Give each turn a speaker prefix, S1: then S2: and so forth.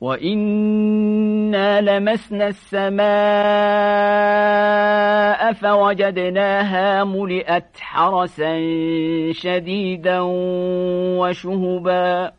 S1: وإنا لمسنا السماء فوجدناها ملئت حرسا شديدا وشهبا